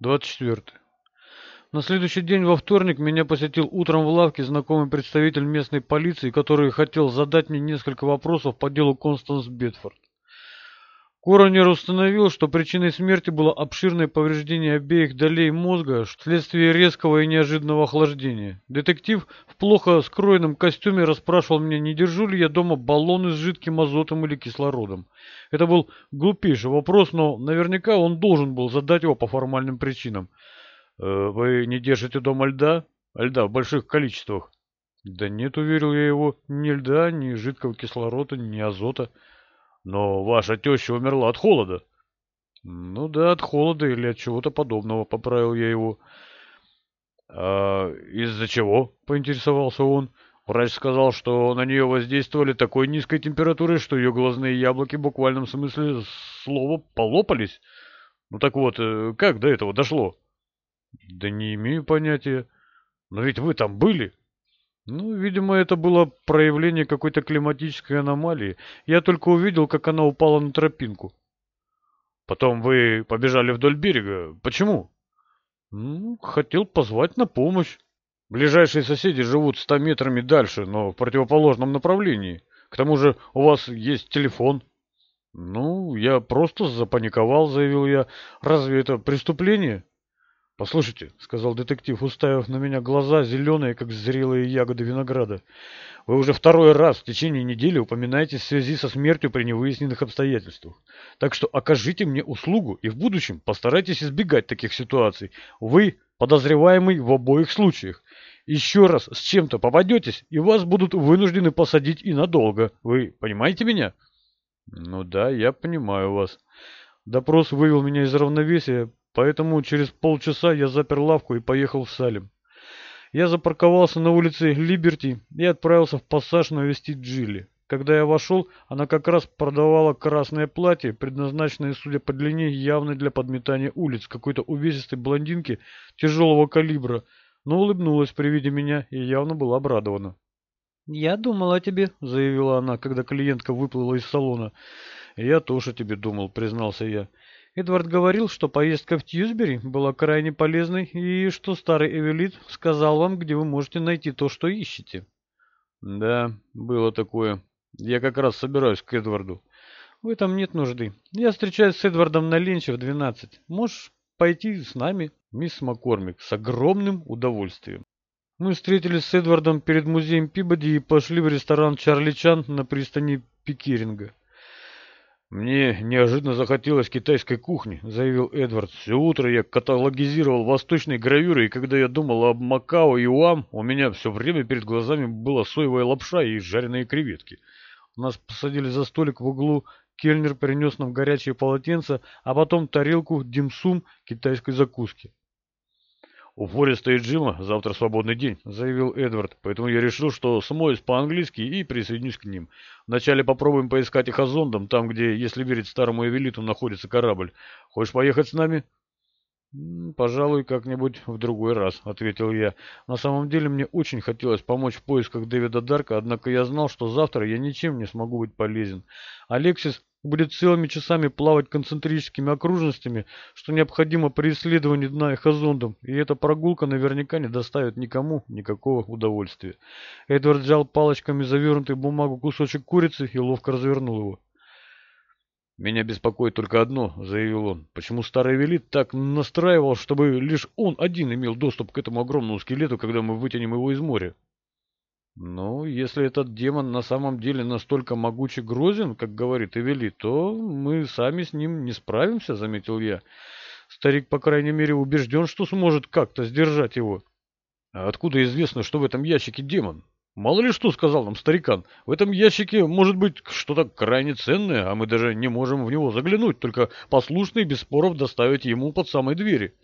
24. На следующий день во вторник меня посетил утром в лавке знакомый представитель местной полиции, который хотел задать мне несколько вопросов по делу Констанс Бетфорд. Коронер установил, что причиной смерти было обширное повреждение обеих долей мозга вследствие резкого и неожиданного охлаждения. Детектив в плохо скроенном костюме расспрашивал меня, не держу ли я дома баллоны с жидким азотом или кислородом. Это был глупейший вопрос, но наверняка он должен был задать его по формальным причинам. «Э, «Вы не держите дома льда?» «Льда в больших количествах». «Да нет, уверил я его, ни льда, ни жидкого кислорода, ни азота». Но ваша теща умерла от холода. Ну да, от холода или от чего-то подобного, поправил я его. А из-за чего? Поинтересовался он. Врач сказал, что на нее воздействовали такой низкой температурой, что ее глазные яблоки в буквальном смысле слова полопались. Ну так вот, э, как до этого дошло? Да не имею понятия. Но ведь вы там были. Ну, видимо, это было проявление какой-то климатической аномалии. Я только увидел, как она упала на тропинку. Потом вы побежали вдоль берега. Почему? Ну, хотел позвать на помощь. Ближайшие соседи живут ста метрами дальше, но в противоположном направлении. К тому же у вас есть телефон. Ну, я просто запаниковал, заявил я. Разве это преступление? «Послушайте», — сказал детектив, уставив на меня глаза, зеленые, как зрелые ягоды винограда, «вы уже второй раз в течение недели упоминаете в связи со смертью при невыясненных обстоятельствах. Так что окажите мне услугу и в будущем постарайтесь избегать таких ситуаций. Вы подозреваемый в обоих случаях. Еще раз с чем-то попадетесь, и вас будут вынуждены посадить и надолго. Вы понимаете меня?» «Ну да, я понимаю вас». Допрос вывел меня из равновесия, Поэтому через полчаса я запер лавку и поехал в Салем. Я запарковался на улице Либерти и отправился в пассаж навестить Джилли. Когда я вошел, она как раз продавала красное платье, предназначенное, судя по длине, явно для подметания улиц, какой-то увесистой блондинки тяжелого калибра, но улыбнулась при виде меня и явно была обрадована. «Я думала о тебе», — заявила она, когда клиентка выплыла из салона. «Я тоже тебе думал», — признался я. Эдвард говорил, что поездка в Тьюсбери была крайне полезной и что старый Эвелит сказал вам, где вы можете найти то, что ищете. Да, было такое. Я как раз собираюсь к Эдварду. В этом нет нужды. Я встречаюсь с Эдвардом на ленче в 12. Можешь пойти с нами, мисс Маккормик, с огромным удовольствием. Мы встретились с Эдвардом перед музеем Пибоди и пошли в ресторан Чарли Чан на пристани Пикеринга. «Мне неожиданно захотелось китайской кухни», — заявил Эдвард. «Все утро я каталогизировал восточные гравюры, и когда я думал об Макао и Уам, у меня все время перед глазами была соевая лапша и жареные креветки. Нас посадили за столик в углу, кельнер принес нам горячее полотенце, а потом тарелку димсум китайской закуски. «У Фореста и Джима завтра свободный день», — заявил Эдвард, «поэтому я решил, что смоюсь по-английски и присоединюсь к ним. Вначале попробуем поискать их озондом, там, где, если верить старому Эвелиту, находится корабль. Хочешь поехать с нами?» «Пожалуй, как-нибудь в другой раз», — ответил я. «На самом деле мне очень хотелось помочь в поисках Дэвида Дарка, однако я знал, что завтра я ничем не смогу быть полезен. Алексис будет целыми часами плавать концентрическими окружностями, что необходимо при исследовании дна эхозондом, и эта прогулка наверняка не доставит никому никакого удовольствия. Эдвард взял палочками завернутый в бумагу кусочек курицы и ловко развернул его. «Меня беспокоит только одно», — заявил он. «Почему старый велит так настраивал, чтобы лишь он один имел доступ к этому огромному скелету, когда мы вытянем его из моря?» Ну, если этот демон на самом деле настолько могучий грозен, как говорит Эвели, то мы сами с ним не справимся, заметил я. Старик, по крайней мере, убежден, что сможет как-то сдержать его. А откуда известно, что в этом ящике демон? Мало ли что сказал нам старикан. В этом ящике может быть что-то крайне ценное, а мы даже не можем в него заглянуть, только послушно и без споров доставить ему под самой двери.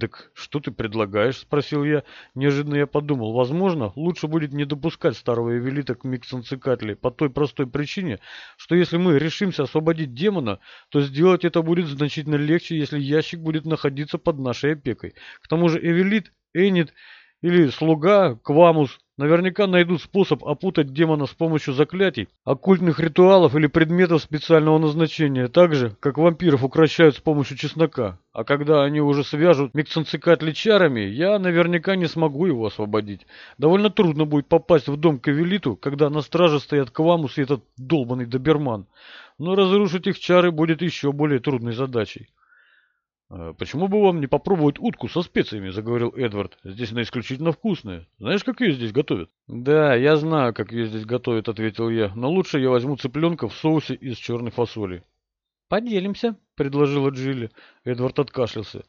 «Так что ты предлагаешь?» — спросил я. Неожиданно я подумал, возможно, лучше будет не допускать старого Эвелита к Миксенцикатли по той простой причине, что если мы решимся освободить демона, то сделать это будет значительно легче, если ящик будет находиться под нашей опекой. К тому же Эвелит, Энит или слуга Квамус Наверняка найдут способ опутать демона с помощью заклятий, оккультных ритуалов или предметов специального назначения, так же, как вампиров укращают с помощью чеснока. А когда они уже свяжут Миксанцикатли чарами, я наверняка не смогу его освободить. Довольно трудно будет попасть в дом к Эвелиту, когда на страже стоят Квамус и этот долбанный доберман. Но разрушить их чары будет еще более трудной задачей. «А «Почему бы вам не попробовать утку со специями?» – заговорил Эдвард. «Здесь она исключительно вкусная. Знаешь, как ее здесь готовят?» «Да, я знаю, как ее здесь готовят», – ответил я. «Но лучше я возьму цыпленка в соусе из черной фасоли». «Поделимся», – предложила Джилли. Эдвард откашлялся.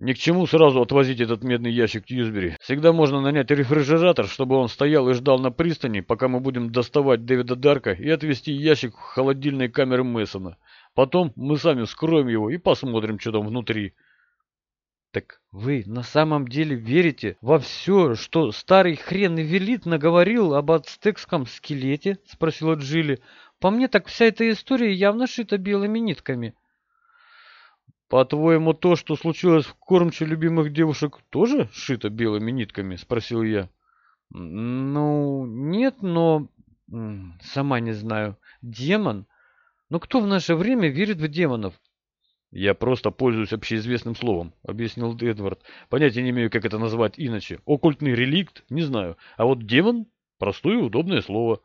«Ни к чему сразу отвозить этот медный ящик Тьюсбери. Всегда можно нанять рефрижератор, чтобы он стоял и ждал на пристани, пока мы будем доставать Дэвида Дарка и отвезти ящик в холодильной камеры Мессона. Потом мы сами вскроем его и посмотрим, что там внутри. Так вы на самом деле верите во все, что старый хрен велит наговорил об ацтекском скелете? Спросила Джилли. По мне так вся эта история явно шита белыми нитками. «По-твоему, то, что случилось в кормче любимых девушек, тоже шито белыми нитками?» — спросил я. «Ну, нет, но... Сама не знаю. Демон но кто в наше время верит в демонов? Я просто пользуюсь общеизвестным словом, объяснил Эдвард. Понятия не имею, как это назвать иначе. Оккультный реликт? Не знаю. А вот демон? Простое и удобное слово.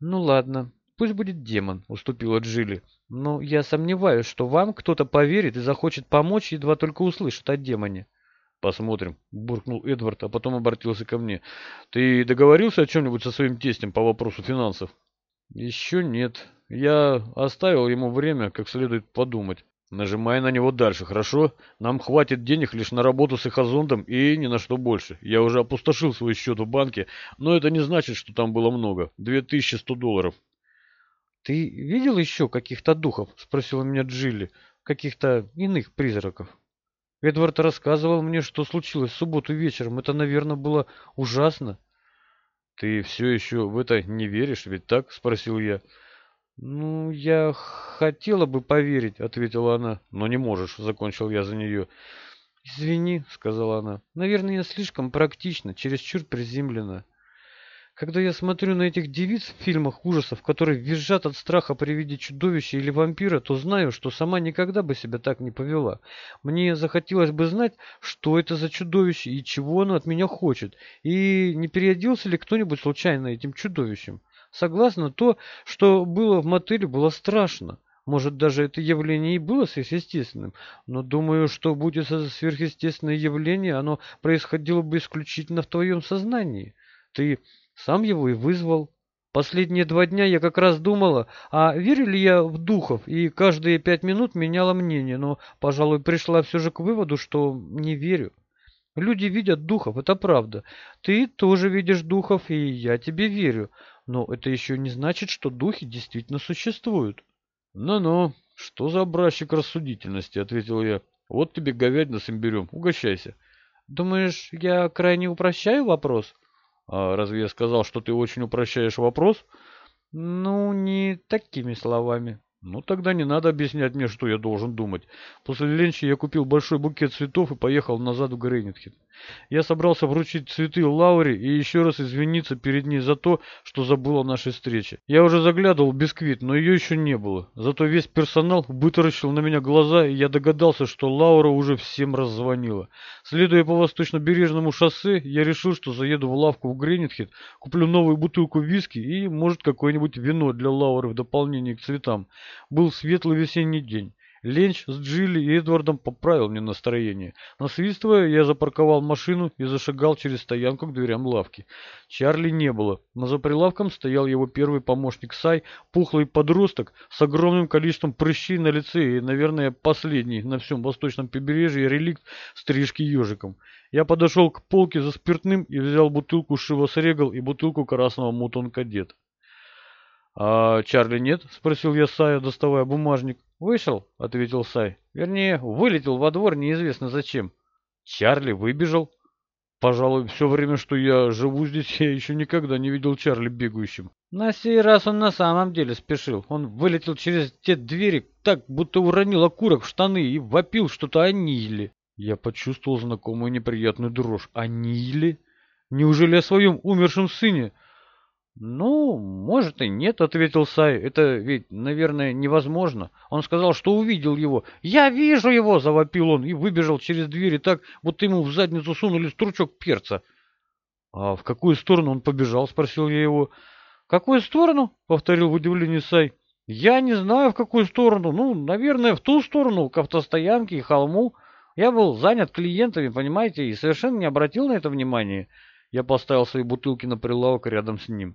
Ну ладно, пусть будет демон, уступила Джилли. Но я сомневаюсь, что вам кто-то поверит и захочет помочь, едва только услышит о демоне. Посмотрим, буркнул Эдвард, а потом обратился ко мне. Ты договорился о чем-нибудь со своим тестем по вопросу финансов? Еще нет, я оставил ему время, как следует подумать. Нажимай на него дальше, хорошо? Нам хватит денег лишь на работу с эхозондом и ни на что больше. Я уже опустошил свой счет в банке, но это не значит, что там было много. 2100 долларов. Ты видел еще каких-то духов? Спросила меня Джилли. Каких-то иных призраков. Эдвард рассказывал мне, что случилось в субботу вечером. Это, наверное, было ужасно. Ты все еще в это не веришь, ведь так? Спросил я. «Ну, я хотела бы поверить», — ответила она. «Но не можешь», — закончил я за нее. «Извини», — сказала она. «Наверное, я слишком практична, чересчур приземлена. Когда я смотрю на этих девиц в фильмах ужасов, которые визжат от страха при виде чудовища или вампира, то знаю, что сама никогда бы себя так не повела. Мне захотелось бы знать, что это за чудовище и чего оно от меня хочет, и не переоделся ли кто-нибудь случайно этим чудовищем. Согласно, то, что было в мотеле, было страшно. Может, даже это явление и было сверхъестественным, но думаю, что будь это сверхъестественное явление, оно происходило бы исключительно в твоем сознании. Ты сам его и вызвал. Последние два дня я как раз думала, а верю ли я в духов, и каждые пять минут меняла мнение, но, пожалуй, пришла все же к выводу, что не верю. Люди видят духов, это правда. Ты тоже видишь духов, и я тебе верю. Но это еще не значит, что духи действительно существуют. Ну-ну, что за образчик рассудительности, ответил я. Вот тебе говядину с имбирем, угощайся. Думаешь, я крайне упрощаю вопрос? А разве я сказал, что ты очень упрощаешь вопрос? Ну, не такими словами. Ну, тогда не надо объяснять мне, что я должен думать. После ленча я купил большой букет цветов и поехал назад в Грейнитхед. Я собрался вручить цветы Лауре и еще раз извиниться перед ней за то, что забыл о нашей встрече. Я уже заглядывал в бисквит, но ее еще не было. Зато весь персонал вытаращил на меня глаза, и я догадался, что Лаура уже всем раззвонила. Следуя по восточно-бережному шоссе, я решил, что заеду в лавку в Грейнитхед, куплю новую бутылку виски и, может, какое-нибудь вино для Лауры в дополнение к цветам. Был светлый весенний день. Ленч с Джилли и Эдвардом поправил мне настроение. Насвистывая, я запарковал машину и зашагал через стоянку к дверям лавки. Чарли не было, но за прилавком стоял его первый помощник Сай, пухлый подросток с огромным количеством прыщей на лице и, наверное, последний на всем восточном побережье реликт стрижки ежиком. Я подошел к полке за спиртным и взял бутылку Шивас Регал и бутылку красного Мутон Кадет. «А Чарли нет?» — спросил я Сая, доставая бумажник. «Вышел», — ответил Сай. «Вернее, вылетел во двор неизвестно зачем». «Чарли выбежал?» «Пожалуй, все время, что я живу здесь, я еще никогда не видел Чарли бегающим». На сей раз он на самом деле спешил. Он вылетел через те двери так, будто уронил окурок в штаны и вопил что-то о Ниле. Я почувствовал знакомую неприятную дрожь. О Ниле? Неужели о своем умершем сыне? Ну, может и нет, ответил Сай. Это ведь, наверное, невозможно. Он сказал, что увидел его. Я вижу его, завопил он и выбежал через дверь и так, будто ему в задницу сунули стручок перца. А в какую сторону он побежал, спросил я его. В какую сторону? повторил в удивлении Сай. Я не знаю, в какую сторону. Ну, наверное, в ту сторону, к автостоянке и холму. Я был занят клиентами, понимаете, и совершенно не обратил на это внимания. Я поставил свои бутылки на прилавок рядом с ним.